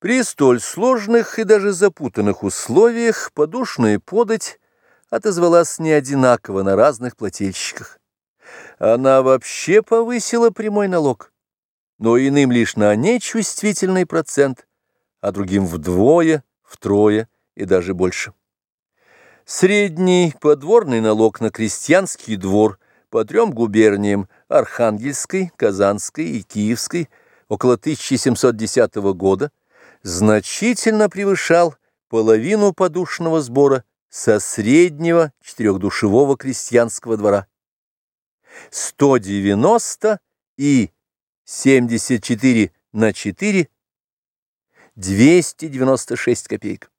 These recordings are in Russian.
При столь сложных и даже запутанных условиях подушная подать отозвалась не одинаково на разных плательщиках. Она вообще повысила прямой налог, но иным лишь на нечувствительный процент, а другим вдвое, втрое и даже больше. Средний подворный налог на крестьянский двор по трем губерниям Архангельской, Казанской и Киевской около 1710 года значительно превышал половину подушного сбора со среднего четырехдушевого крестьянского двора. 190 и 74 на 4 – 296 копеек.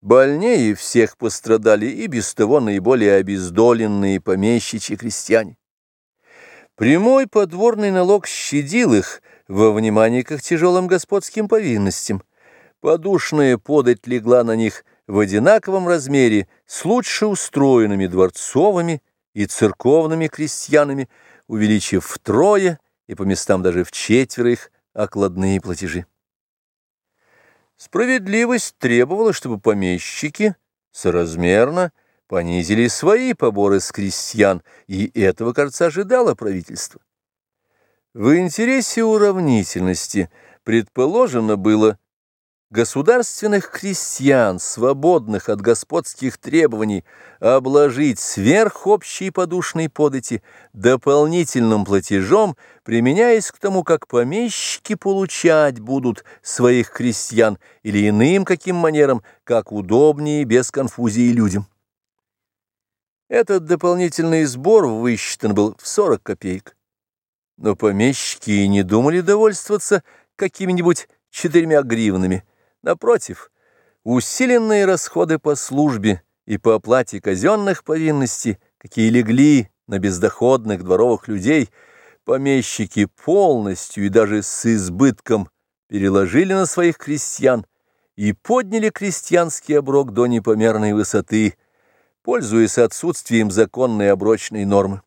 Больнее всех пострадали и без того наиболее обездоленные помещичьи крестьяне. Прямой подворный налог щадил их во внимание к их тяжелым господским повинностям. Подушная подать легла на них в одинаковом размере с лучше устроенными дворцовыми и церковными крестьянами, увеличив втрое и по местам даже в четверо их окладные платежи. Справедливость требовала, чтобы помещики соразмерно понизили свои поборы с крестьян, и этого, кажется, ожидало правительство. В интересе уравнительности предположено было государственных крестьян, свободных от господских требований, обложить сверх общей подушной подати дополнительным платежом, применяясь к тому, как помещики получать будут своих крестьян или иным каким манером, как удобнее без конфузии людям. Этот дополнительный сбор высчитан был в 40 копеек. Но помещики и не думали довольствоваться какими-нибудь четырьмя гривнами. Напротив, усиленные расходы по службе и по оплате казенных повинностей, какие легли на бездоходных дворовых людей, помещики полностью и даже с избытком переложили на своих крестьян и подняли крестьянский оброк до непомерной высоты – пользуясь отсутствием законной оброчной нормы.